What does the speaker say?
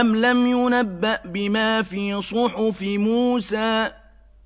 أَمْ لَمْ يُنَبَّأْ بِمَا فِي صُحُفِ مُوسَىٰ